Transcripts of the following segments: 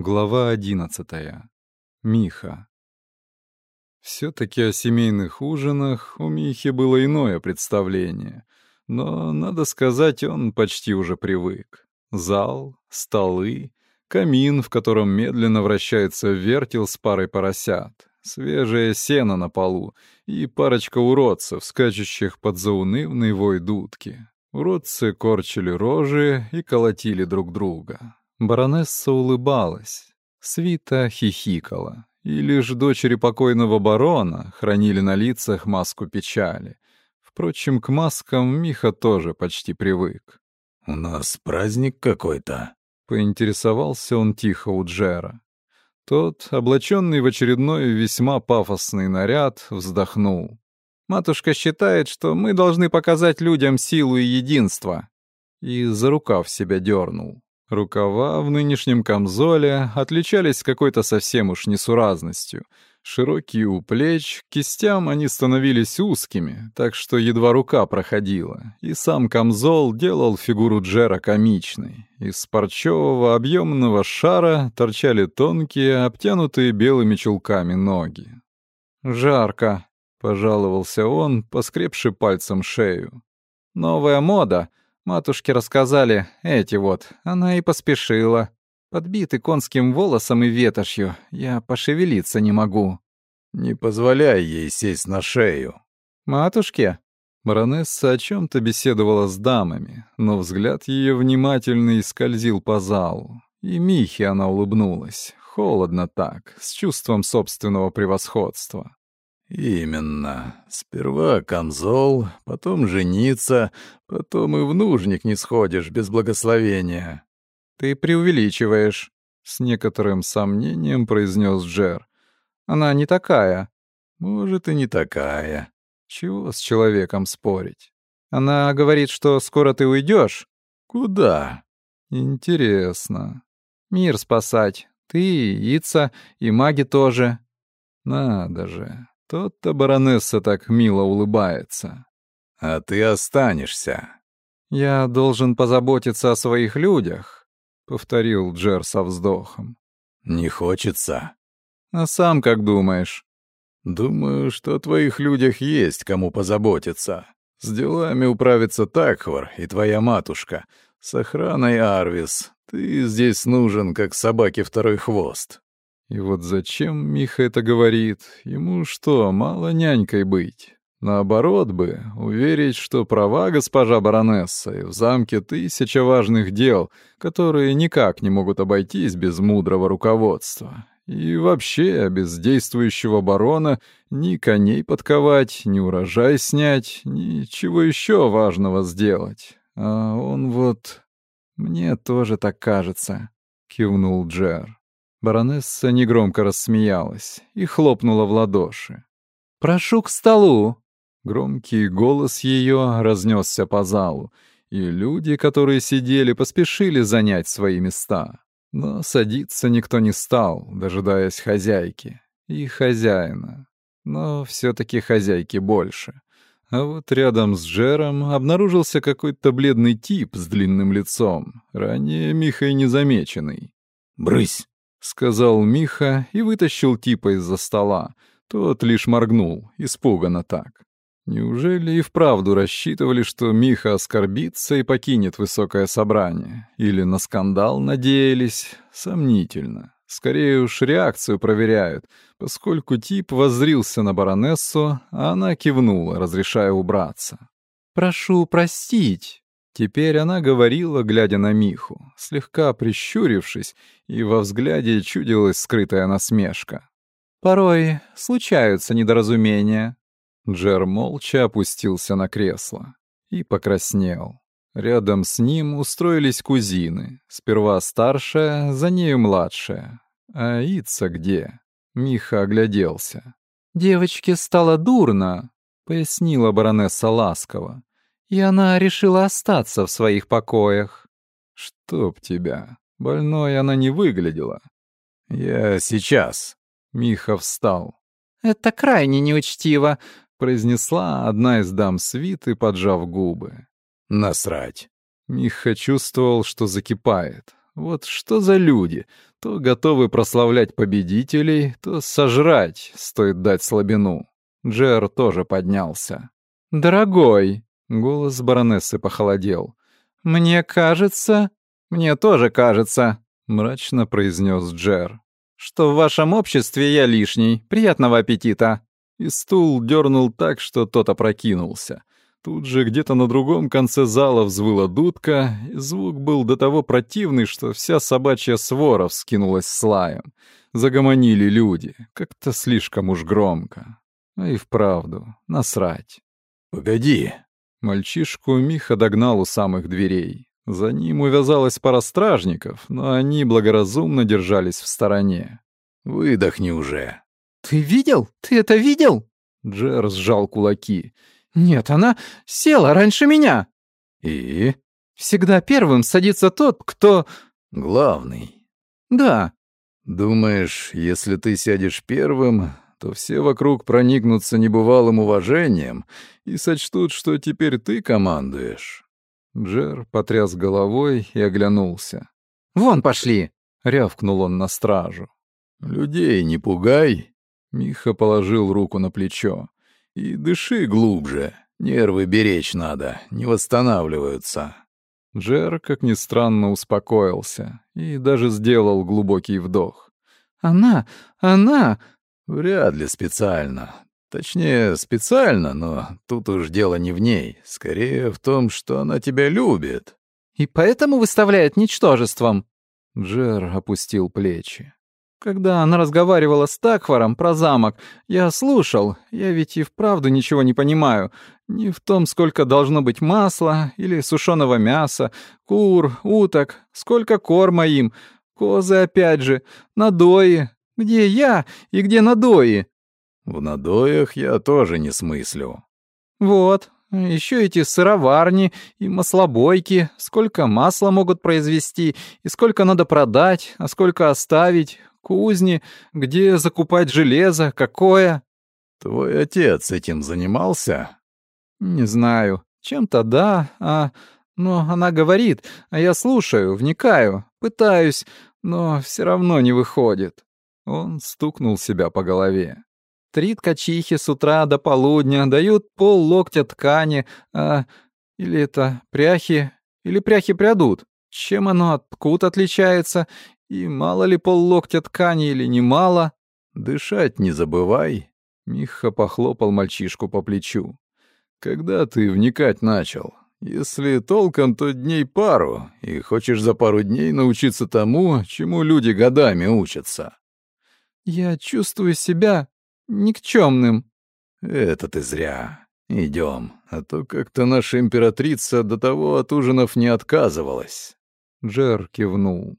Глава одиннадцатая. Миха. Все-таки о семейных ужинах у Михи было иное представление, но, надо сказать, он почти уже привык. Зал, столы, камин, в котором медленно вращается вертел с парой поросят, свежее сено на полу и парочка уродцев, скачущих под заунывный вой дудки. Уродцы корчили рожи и колотили друг друга. Баронесса улыбалась, свита хихикала, и лишь дочери покойного барона хранили на лицах маску печали. Впрочем, к маскам Миха тоже почти привык. «У нас праздник какой-то», — поинтересовался он тихо у Джера. Тот, облаченный в очередной весьма пафосный наряд, вздохнул. «Матушка считает, что мы должны показать людям силу и единство». И за рукав себя дернул. Рукава в нынешнем камзоле отличались какой-то совсем уж несуразностью. Широкие у плеч, кистям они становились узкими, так что едва рука проходила, и сам камзол делал фигуру Джера комичной. Из парчевого объемного шара торчали тонкие, обтянутые белыми чулками ноги. «Жарко», — пожаловался он, поскребши пальцем шею. «Новая мода. Матушке рассказали, эти вот, она и поспешила. Подбиты конским волосом и ветошью, я пошевелиться не могу. Не позволяй ей сесть на шею. Матушке? Баронесса о чем то беседовала с дамами, но взгляд ее внимательный скользил по залу. И Михе она улыбнулась, холодно так, с чувством собственного превосходства. «Именно. Сперва камзол, потом жениться, потом и в нужник не сходишь без благословения». «Ты преувеличиваешь», — с некоторым сомнением произнес Джер. «Она не такая». «Может, и не такая. Чего с человеком спорить? Она говорит, что скоро ты уйдешь. Куда? Интересно. Мир спасать. Ты, Ица и маги тоже. Надо же. Тот-то баронесса так мило улыбается. А ты останешься. Я должен позаботиться о своих людях, повторил Джер со вздохом. Не хочется. А сам как думаешь? Думаю, что о твоих людях есть кому позаботиться. С делами управится Такхвар и твоя матушка. С охраной Арвис. Ты здесь нужен, как собаке второй хвост. И вот зачем Миха это говорит? Ему что, мало нянькой быть? Наоборот бы, уверить, что права госпожа баронесса, и в замке тысяча важных дел, которые никак не могут обойтись без мудрого руководства. И вообще, без действующего барона ни коней подковать, ни урожай снять, ничего еще важного сделать. А он вот... «Мне тоже так кажется», — кивнул Джер. Баронесса негромко рассмеялась и хлопнула в ладоши. «Прошу к столу!» Громкий голос ее разнесся по залу, и люди, которые сидели, поспешили занять свои места. Но садиться никто не стал, дожидаясь хозяйки и хозяина. Но все-таки хозяйки больше. А вот рядом с Джером обнаружился какой-то бледный тип с длинным лицом, ранее Михой незамеченный. «Брысь!» — сказал Миха и вытащил типа из-за стола. Тот лишь моргнул, испуганно так. Неужели и вправду рассчитывали, что Миха оскорбится и покинет высокое собрание? Или на скандал надеялись? Сомнительно. Скорее уж реакцию проверяют, поскольку тип воззрился на баронессу, а она кивнула, разрешая убраться. «Прошу простить», Теперь она говорила, глядя на Миху, слегка прищурившись, и во взгляде чудилась скрытая насмешка. «Порой случаются недоразумения». Джер молча опустился на кресло и покраснел. Рядом с ним устроились кузины. Сперва старшая, за нею младшая. А Ица где? Миха огляделся. «Девочке стало дурно», — пояснила баронесса ласково и она решила остаться в своих покоях. Чтоб тебя. Больной она не выглядела. Я сейчас. Миха встал. Это крайне неучтиво, произнесла одна из дам свиты, поджав губы. Насрать. Миха чувствовал, что закипает. Вот что за люди? То готовы прославлять победителей, то сожрать, стоит дать слабину. Джер тоже поднялся. «Дорогой!» — голос баронессы похолодел. «Мне кажется...» «Мне тоже кажется», — мрачно произнес Джер, «что в вашем обществе я лишний. Приятного аппетита!» И стул дернул так, что тот опрокинулся. Тут же где-то на другом конце зала взвыла дудка, и звук был до того противный, что вся собачья свора вскинулась с лаем. Загомонили люди, как-то слишком уж громко. А и вправду, насрать. «Погоди!» Мальчишку Миха догнал у самых дверей. За ним увязалась пара стражников, но они благоразумно держались в стороне. «Выдохни уже!» «Ты видел? Ты это видел?» Джер сжал кулаки. «Нет, она села раньше меня». «И?» «Всегда первым садится тот, кто...» «Главный». «Да». «Думаешь, если ты сядешь первым, то все вокруг проникнутся небывалым уважением и сочтут, что теперь ты командуешь?» Джер потряс головой и оглянулся. «Вон пошли!» — рявкнул он на стражу. «Людей не пугай!» Миха положил руку на плечо. И дыши глубже. Нервы беречь надо, не восстанавливаются. Джер, как ни странно, успокоился и даже сделал глубокий вдох. «Она... она...» «Вряд ли специально. Точнее, специально, но тут уж дело не в ней. Скорее в том, что она тебя любит». «И поэтому выставляет ничтожеством?» Джер опустил плечи. Когда она разговаривала с Такхваром про замок, я слушал. Я ведь и вправду ничего не понимаю. Ни в том, сколько должно быть масла или сушеного мяса, кур, уток, сколько корма им, козы опять же, надои. Где я и где надои? В надоях я тоже не смыслю. Вот, еще эти сыроварни и маслобойки, сколько масла могут произвести, и сколько надо продать, а сколько оставить, кузни, где закупать железо, какое. Твой отец этим занимался? Не знаю. Чем-то да, а... Но она говорит, а я слушаю, вникаю, пытаюсь, но все равно не выходит. Он стукнул себя по голове. Три ткачихи с утра до полудня дают пол локтя ткани, а... Или это пряхи, или пряхи прядут. Чем оно от ткут отличается? И мало ли поллоктя ткани или немало. Дышать не забывай. Миха похлопал мальчишку по плечу. Когда ты вникать начал? Если толком, то дней пару, и хочешь за пару дней научиться тому, чему люди годами учатся. Я чувствую себя никчемным. Это ты зря. Идем, а то как-то наша императрица до того от ужинов не отказывалась. Джер кивнул.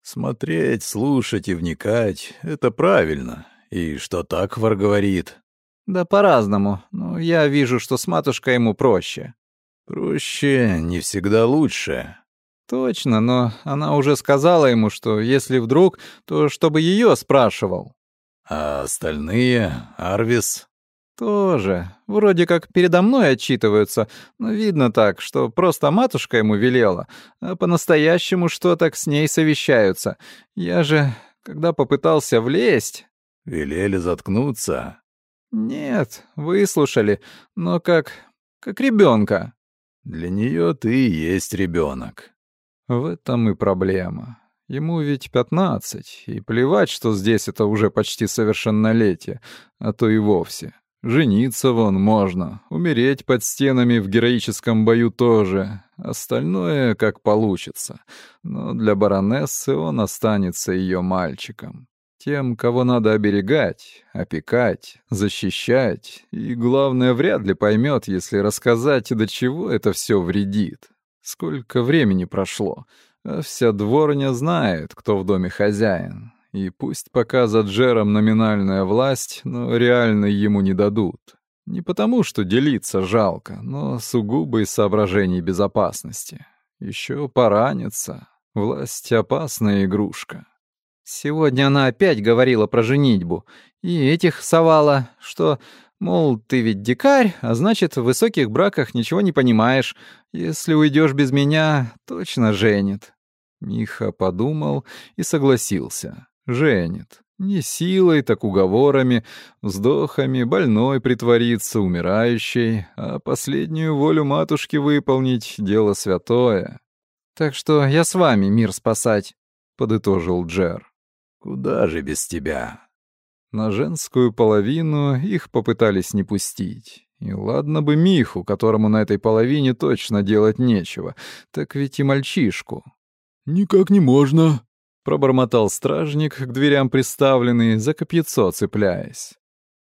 Смотреть, слушать и вникать — это правильно. И что Таквар говорит? Да по-разному, но я вижу, что с матушкой ему проще. Проще не всегда лучше. Точно, но она уже сказала ему, что если вдруг, то чтобы ее спрашивал. А остальные, Арвис? Тоже. Вроде как передо мной отчитываются, но видно так, что просто матушка ему велела, а по-настоящему что так с ней совещаются. Я же, когда попытался влезть... Велели заткнуться? Нет, выслушали, но как... как ребенка. Для нее ты и есть ребенок. В этом и проблема. Ему ведь пятнадцать, и плевать, что здесь это уже почти совершеннолетие, а то и вовсе. Жениться вон можно, умереть под стенами в героическом бою тоже. Остальное как получится. Но для баронессы он останется ее мальчиком. Тем, кого надо оберегать, опекать, защищать. И, главное, вряд ли поймет, если рассказать, до чего это все вредит. Сколько времени прошло, а вся дворня знает, кто в доме хозяин. И пусть пока за Джером номинальная власть, но реально ему не дадут. Не потому, что делиться жалко, но сугубо из соображений безопасности. Еще поранится. Власть — опасная игрушка. Сегодня она опять говорила про женитьбу. И этих совала, что, мол, ты ведь дикарь, а значит, в высоких браках ничего не понимаешь. Если уйдешь без меня, точно женит. Миха подумал и согласился. Женит. Не силой, так уговорами, вздохами, больной притвориться, умирающей, а последнюю волю матушки выполнить — дело святое. «Так что я с вами мир спасать», — подытожил Джер. «Куда же без тебя?» На женскую половину их попытались не пустить. И ладно бы Миху, которому на этой половине точно делать нечего, так ведь и мальчишку. «Никак не можно», — пробормотал стражник, к дверям приставленный, за копьецо цепляясь.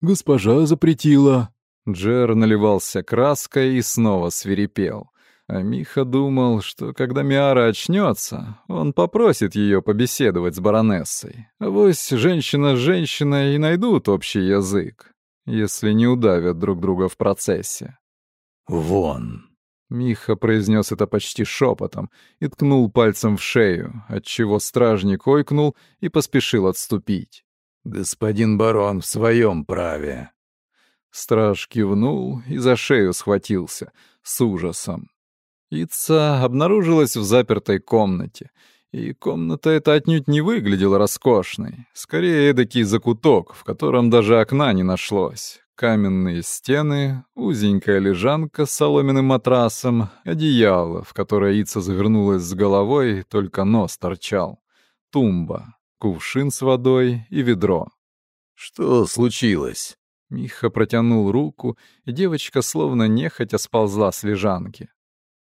«Госпожа запретила». Джер наливался краской и снова свирепел. А Миха думал, что когда Миара очнется, он попросит ее побеседовать с баронессой. Авось женщина с женщиной и найдут общий язык если не удавят друг друга в процессе. «Вон!» Миха произнес это почти шепотом и ткнул пальцем в шею, отчего стражник ойкнул и поспешил отступить. «Господин барон в своем праве». Страж кивнул и за шею схватился, с ужасом. Ица обнаружилась в запертой комнате — и комната эта отнюдь не выглядела роскошной. Скорее, эдакий закуток, в котором даже окна не нашлось. Каменные стены, узенькая лежанка с соломенным матрасом, одеяло, в которое яйца завернулась с головой, только нос торчал. Тумба, кувшин с водой и ведро. «Что случилось?» Миха протянул руку, и девочка словно нехотя сползла с лежанки.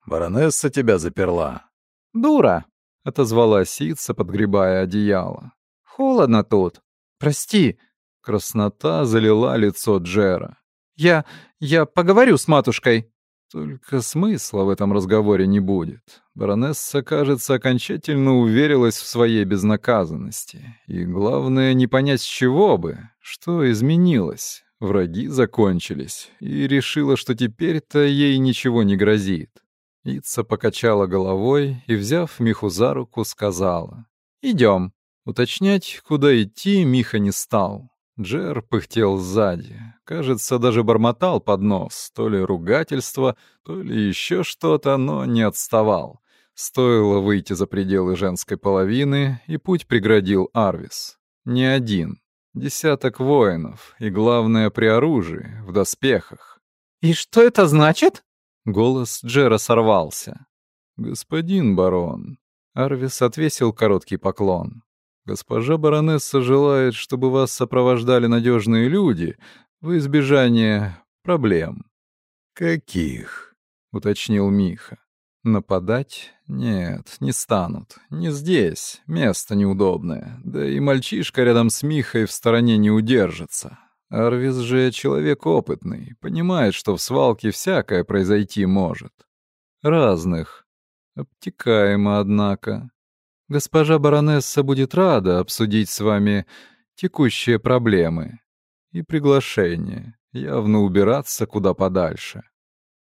«Баронесса тебя заперла». «Дура!» — отозвалась сица, подгребая одеяло. «Холодно тут. Прости». Краснота залила лицо Джера. «Я... я поговорю с матушкой». Только смысла в этом разговоре не будет. Баронесса, кажется, окончательно уверилась в своей безнаказанности. И главное, не понять с чего бы, что изменилось. Враги закончились, и решила, что теперь-то ей ничего не грозит. Ица покачала головой и, взяв Миху за руку, сказала. «Идем». Уточнять, куда идти, Миха не стал. Джер пыхтел сзади. Кажется, даже бормотал под нос. То ли ругательство, то ли еще что-то, но не отставал. Стоило выйти за пределы женской половины, и путь преградил Арвис. Не один. Десяток воинов, и, главное, при оружии, в доспехах. «И что это значит?» Голос Джера сорвался. «Господин барон». Арвис отвесил короткий поклон. «Госпожа баронесса желает, чтобы вас сопровождали надежные люди в избежание проблем». «Каких?» — уточнил Миха. «Нападать? Нет, не станут. Не здесь. Место неудобное. Да и мальчишка рядом с Михой в стороне не удержится. Арвис же человек опытный, понимает, что в свалке всякое произойти может. Разных. Обтекаемо, однако. Госпожа баронесса будет рада обсудить с вами текущие проблемы и приглашение, явно убираться куда подальше.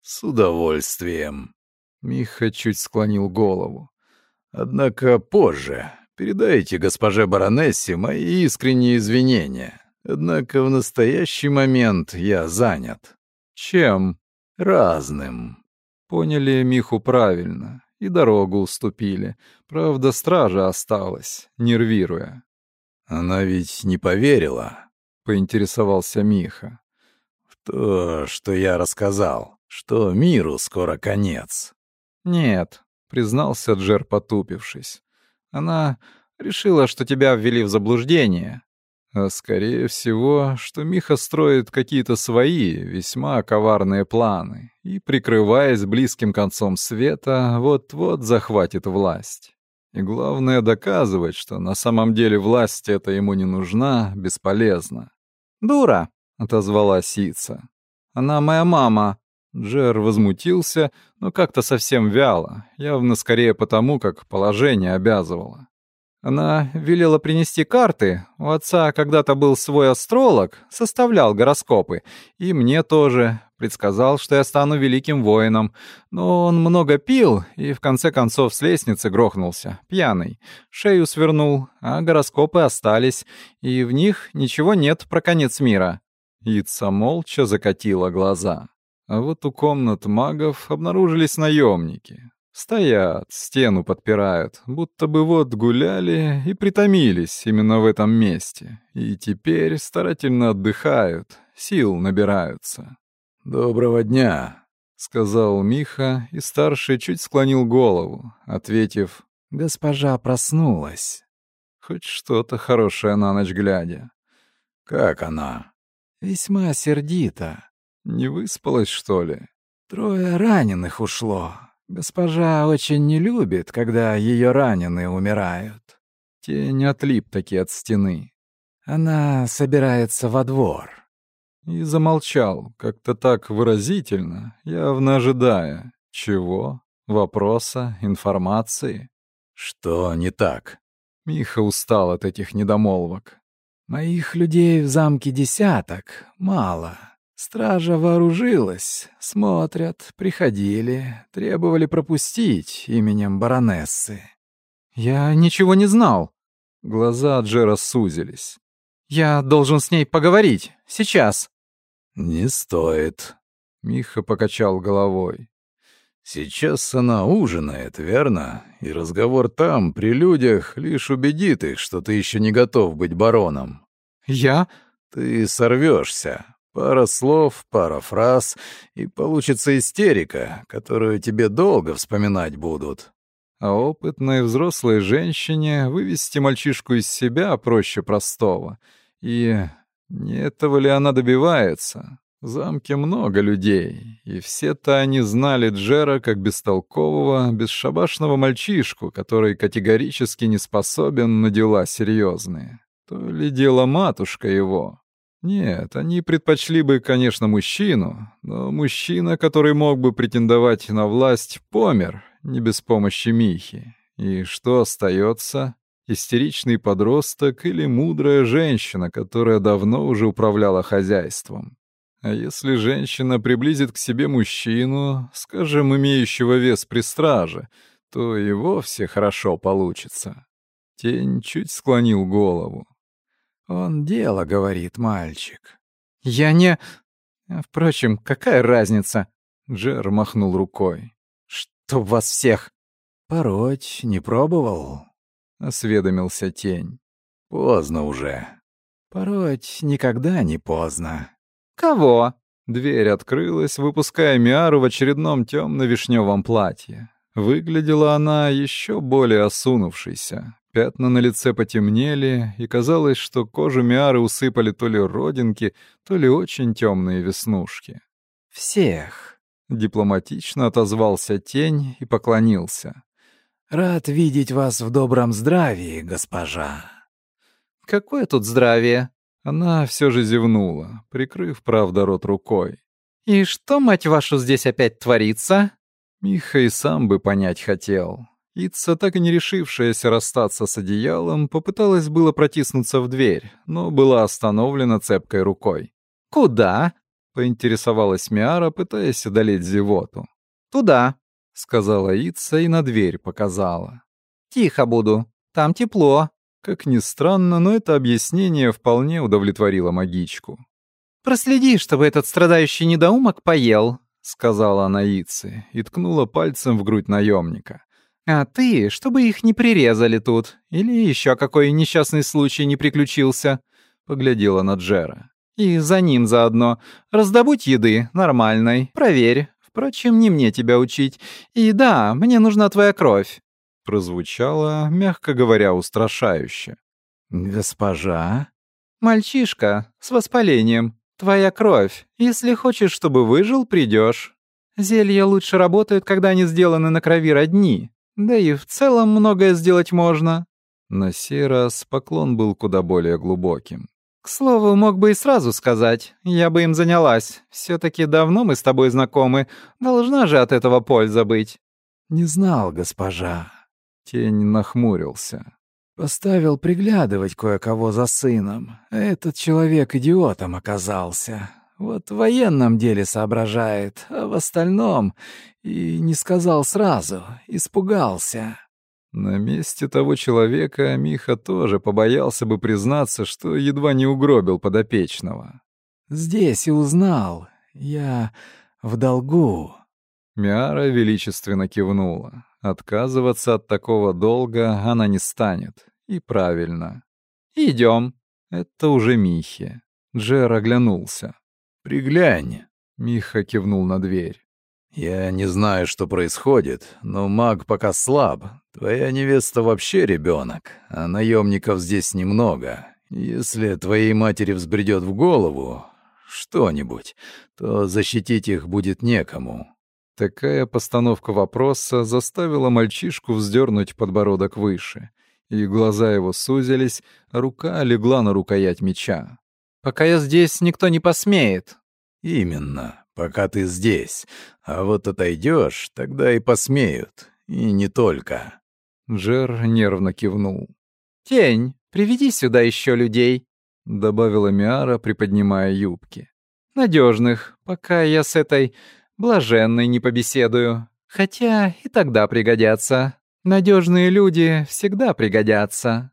С удовольствием. Миха чуть склонил голову. Однако позже передайте госпоже баронессе мои искренние извинения. Однако в настоящий момент я занят. Чем? Разным. Поняли Миху правильно и дорогу уступили. Правда, стража осталась, нервируя. Она ведь не поверила, поинтересовался Миха. В то, что я рассказал, что миру скоро конец. Нет, признался Джер, потупившись. Она решила, что тебя ввели в заблуждение, а скорее всего, что Миха строит какие-то свои, весьма коварные планы и, прикрываясь близким концом света, вот-вот захватит власть. И главное доказывать, что на самом деле власть эта ему не нужна, бесполезно. «Дура!» — отозвалась Сица. «Она моя мама!» Джер возмутился, но как-то совсем вяло, явно скорее потому, как положение обязывало. Она велела принести карты. У отца когда-то был свой астролог, составлял гороскопы. И мне тоже. Предсказал, что я стану великим воином. Но он много пил и в конце концов с лестницы грохнулся, пьяный. Шею свернул, а гороскопы остались, и в них ничего нет про конец мира. Ица молча закатила глаза. А вот у комнат магов обнаружились наемники. Стоят, стену подпирают, будто бы вот гуляли и притомились именно в этом месте. И теперь старательно отдыхают, сил набираются. «Доброго дня», — сказал Миха, и старший чуть склонил голову, ответив «Госпожа проснулась». Хоть что-то хорошее на ночь глядя. «Как она?» «Весьма сердита. Не выспалась, что ли?» «Трое раненых ушло. Госпожа очень не любит, когда ее раненые умирают. Тень отлип таки от стены. Она собирается во двор. И замолчал, как-то так выразительно, явно ожидая. Чего? Вопроса? Информации? Что не так? Миха устал от этих недомолвок. Моих людей в замке десяток, мало. Стража вооружилась, смотрят, приходили, требовали пропустить именем баронессы. Я ничего не знал. Глаза Джера сузились. Я должен с ней поговорить. Сейчас. Не стоит. Миха покачал головой. Сейчас она ужинает, верно? И разговор там, при людях, лишь убедит их, что ты еще не готов быть бароном. Я? Ты сорвешься. Пара слов, пара фраз, и получится истерика, которую тебе долго вспоминать будут. А опытной взрослой женщине вывести мальчишку из себя проще простого. И не этого ли она добивается? В замке много людей, и все-то они знали Джера как бестолкового, бесшабашного мальчишку, который категорически не способен на дела серьезные. То ли дело матушка его, нет, они предпочли бы, конечно, мужчину, но мужчина, который мог бы претендовать на власть, помер, не без помощи Михи. И что остается? Истеричный подросток или мудрая женщина, которая давно уже управляла хозяйством. А если женщина приблизит к себе мужчину, скажем, имеющего вес при страже, то и вовсе хорошо получится. Тень чуть склонил голову. Он дело говорит, мальчик. Я не... Впрочем, какая разница? Джер махнул рукой. Чтоб вас всех... Пороть не пробовал? Осведомился тень. Поздно уже. Пороть никогда не поздно. Кого? Дверь открылась, выпуская Миару в очередном темно-вишневом платье. Выглядела она еще более осунувшейся, Пятна на лице потемнели, и казалось, что кожу Миары усыпали то ли родинки, то ли очень темные веснушки. «Всех!» — дипломатично отозвался тень и поклонился. «Рад видеть вас в добром здравии, госпожа». «Какое тут здравие?» Она все же зевнула, прикрыв, правда, рот рукой. «И что, мать вашу, здесь опять творится?» Миха и сам бы понять хотел. Ица, так и не решившаяся расстаться с одеялом, попыталась было протиснуться в дверь, но была остановлена цепкой рукой. «Куда?» — поинтересовалась Миара, пытаясь одолеть зевоту. «Туда», — сказала Ица и на дверь показала. «Тихо буду. Там тепло». Как ни странно, но это объяснение вполне удовлетворило магичку. «Проследи, чтобы этот страдающий недоумок поел», — сказала она Ице и ткнула пальцем в грудь наемника. А ты, чтобы их не прирезали тут, или еще какой несчастный случай не приключился, поглядела на Джера. И за ним заодно. Раздобудь еды, нормальной, проверь. Впрочем, не мне тебя учить. И да, мне нужна твоя кровь. Прозвучало, мягко говоря, устрашающе. «Госпожа?» «Мальчишка, с воспалением. Твоя кровь. Если хочешь, чтобы выжил, придешь. Зелья лучше работают, когда они сделаны на крови родни. Да и в целом многое сделать можно. На сей раз поклон был куда более глубоким. К слову, мог бы и сразу сказать. Я бы им занялась. все таки давно мы с тобой знакомы. Должна же от этого польза быть. Не знал, госпожа. Тень нахмурился. Поставил приглядывать кое-кого за сыном. Этот человек идиотом оказался. Вот в военном деле соображает, а в остальном и не сказал сразу, испугался. На месте того человека Миха тоже побоялся бы признаться, что едва не угробил подопечного. «Здесь и узнал. Я в долгу». Миара величественно кивнула. Отказываться от такого долга она не станет. И правильно. Идем. Это уже Михе. Джер оглянулся. «Приглянь», — Миха кивнул на дверь. «Я не знаю, что происходит, но маг пока слаб. Твоя невеста вообще ребенок, а наемников здесь немного. Если твоей матери взбредет в голову что-нибудь, то защитить их будет некому». Такая постановка вопроса заставила мальчишку вздернуть подбородок выше, и глаза его сузились, а рука легла на рукоять меча. «Пока я здесь, никто не посмеет». «Именно, пока ты здесь. А вот отойдешь, тогда и посмеют. И не только». Джер нервно кивнул. «Тень, приведи сюда еще людей», — добавила Миара, приподнимая юбки. «Надежных, пока я с этой блаженной не побеседую. Хотя и тогда пригодятся. Надежные люди всегда пригодятся».